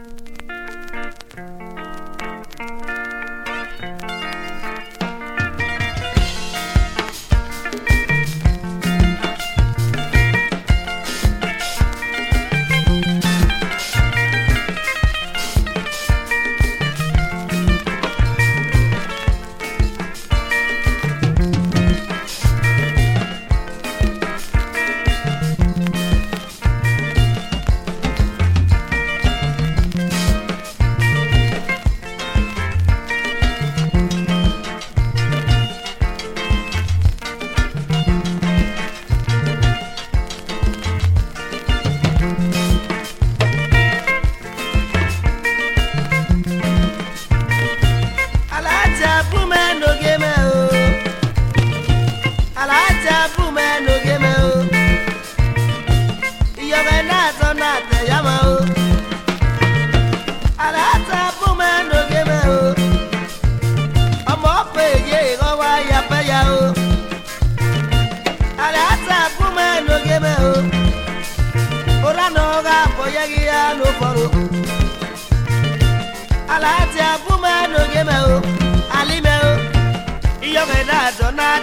Thank you.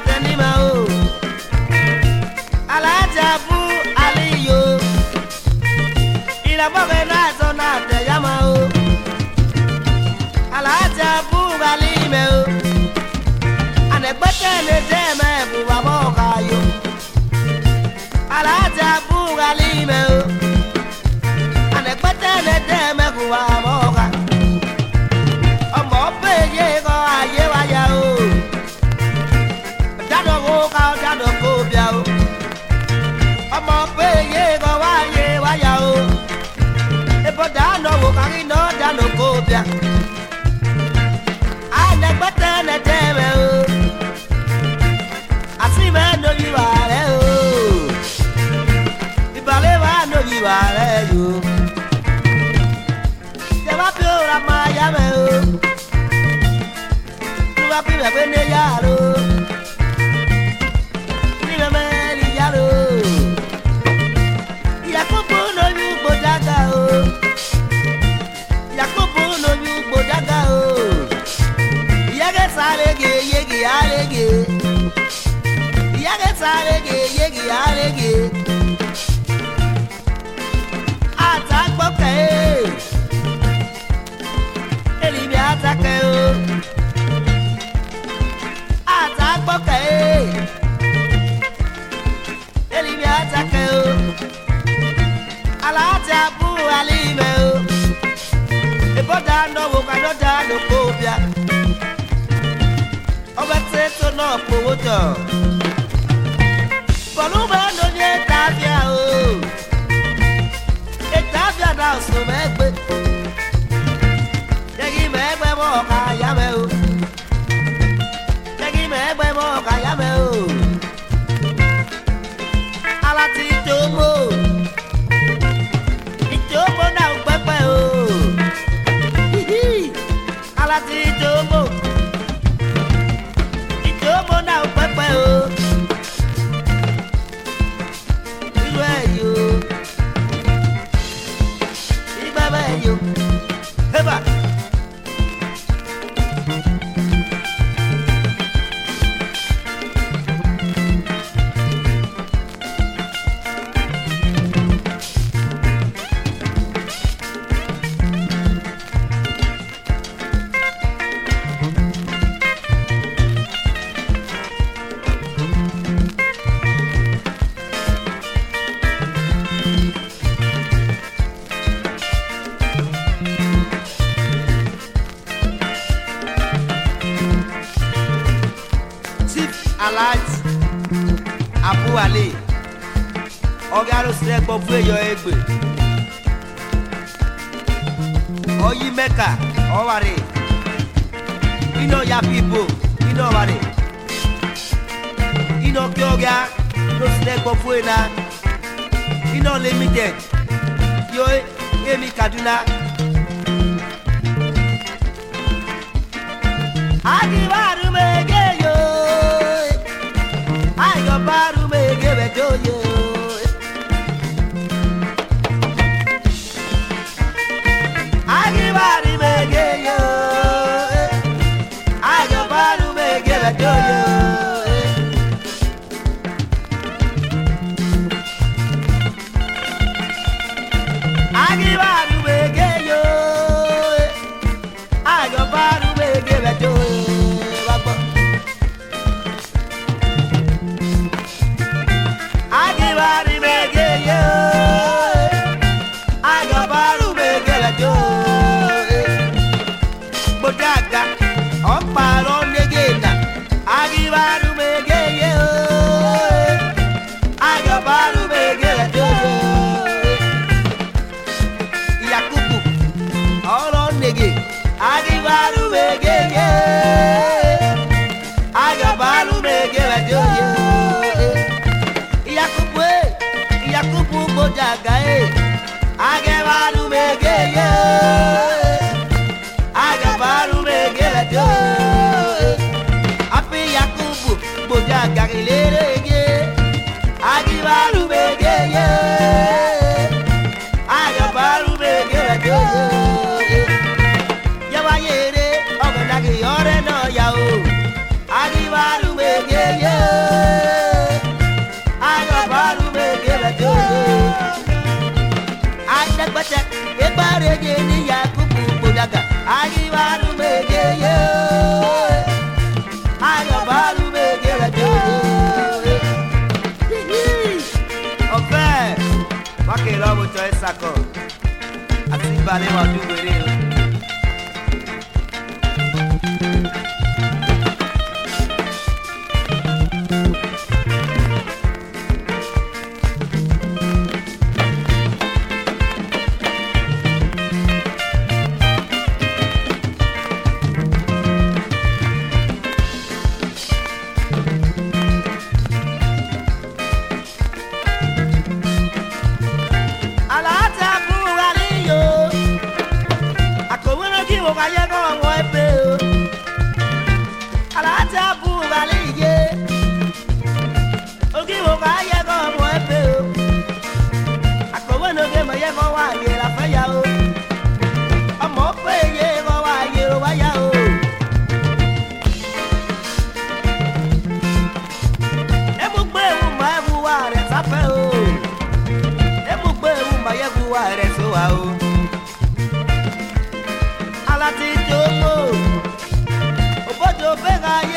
tẹnima o aliyo ìlàbọ̀kẹ́ náà sọ náà tẹ̀yàmá o alájà fún alimẹ na tẹ́lẹ̀ o àti bẹ́ẹ̀ lójú wa rẹ̀ o ìbàlẹ̀ wa lójú wa rẹ̀ o ìjọba fi òòrà máa yá mẹ́ o ìjọba arege yegeta arege yegi arege atagbọkẹ elibi atakẹ o atagbọkẹ elibi atakẹ o alaati abu alime o ebọdà ndọwọ kadọdà ndọkọ bia náà fowó jọ. pọ̀lú bẹ́ẹ̀ ló ní ètò àfíà o ètò àfíà náà sùn mẹ́gbẹ́. Alhaji Abuwale ọ̀gá ló sílẹ̀ gbọ́ fún èyọ egbe ọyí mẹ́ka ọ̀wàrẹ̀ iná yapi ibo iná ọ̀wàrẹ̀ iná kí ọ̀gá ló sílẹ̀ gbọ́ fún èyí la iná limited yóò èmi Kaduna. Aki varume ge La paro me quedo yo akọ àti balẹ̀ wà dúwèrè o. mo máa yẹ kọ́ ọmọ ẹ o àlàáfíà bù balẹ̀ yìí yé ògì mo máa yẹ. láti jókòó òbójú bẹ́ẹ̀ ayé.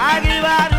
Arriba,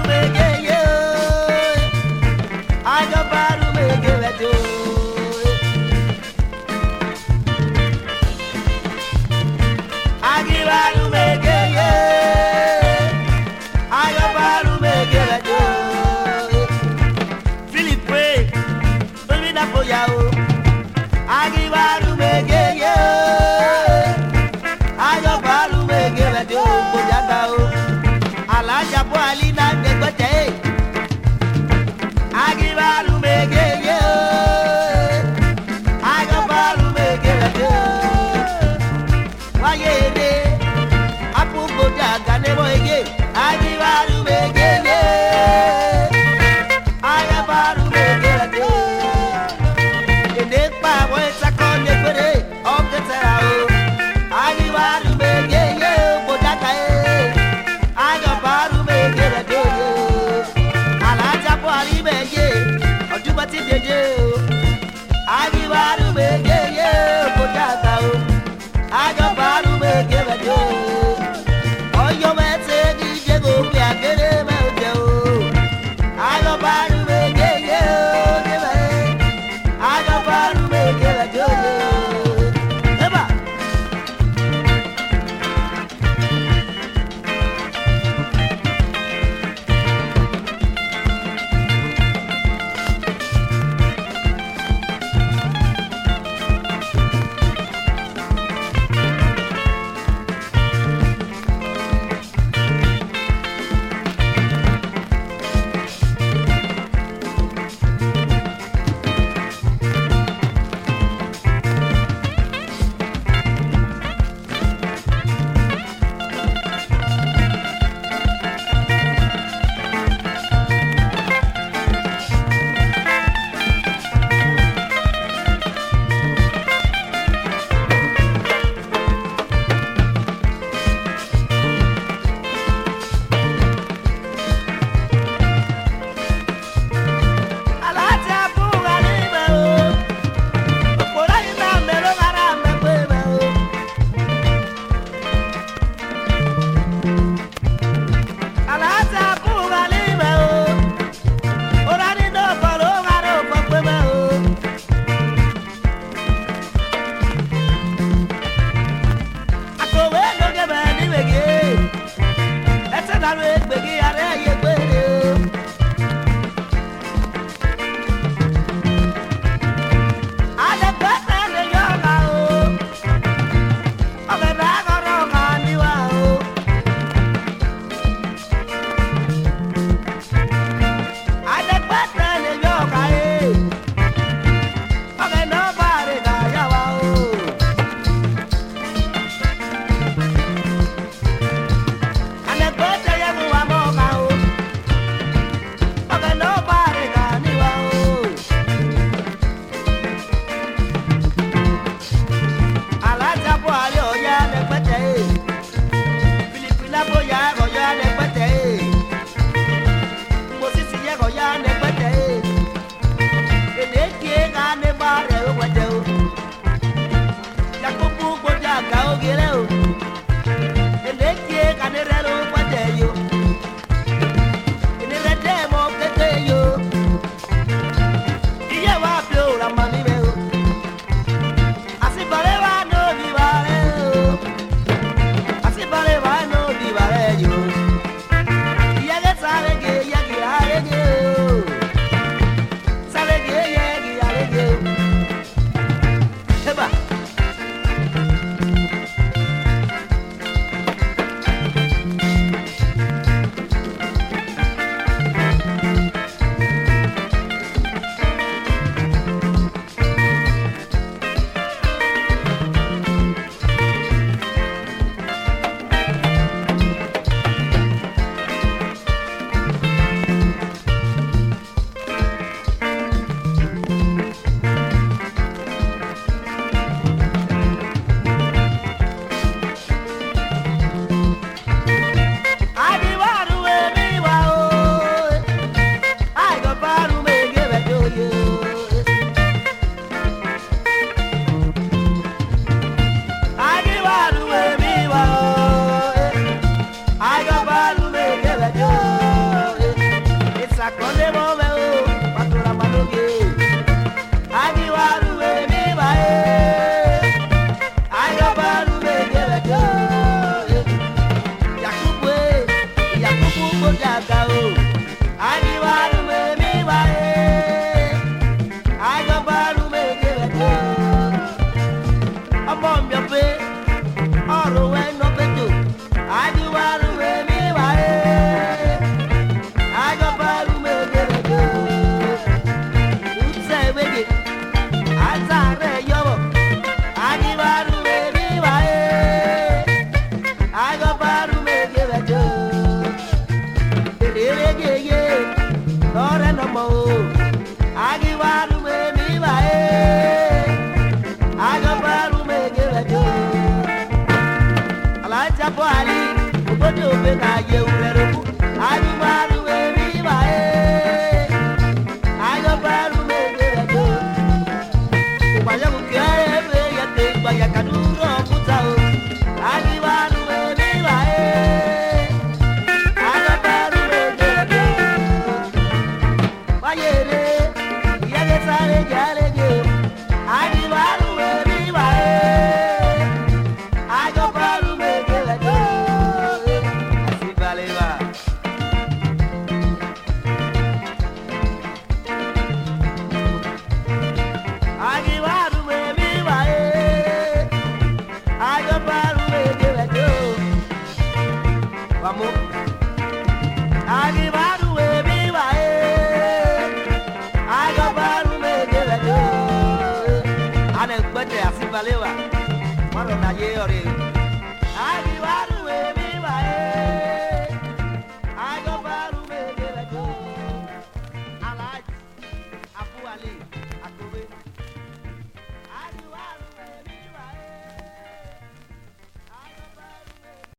哎。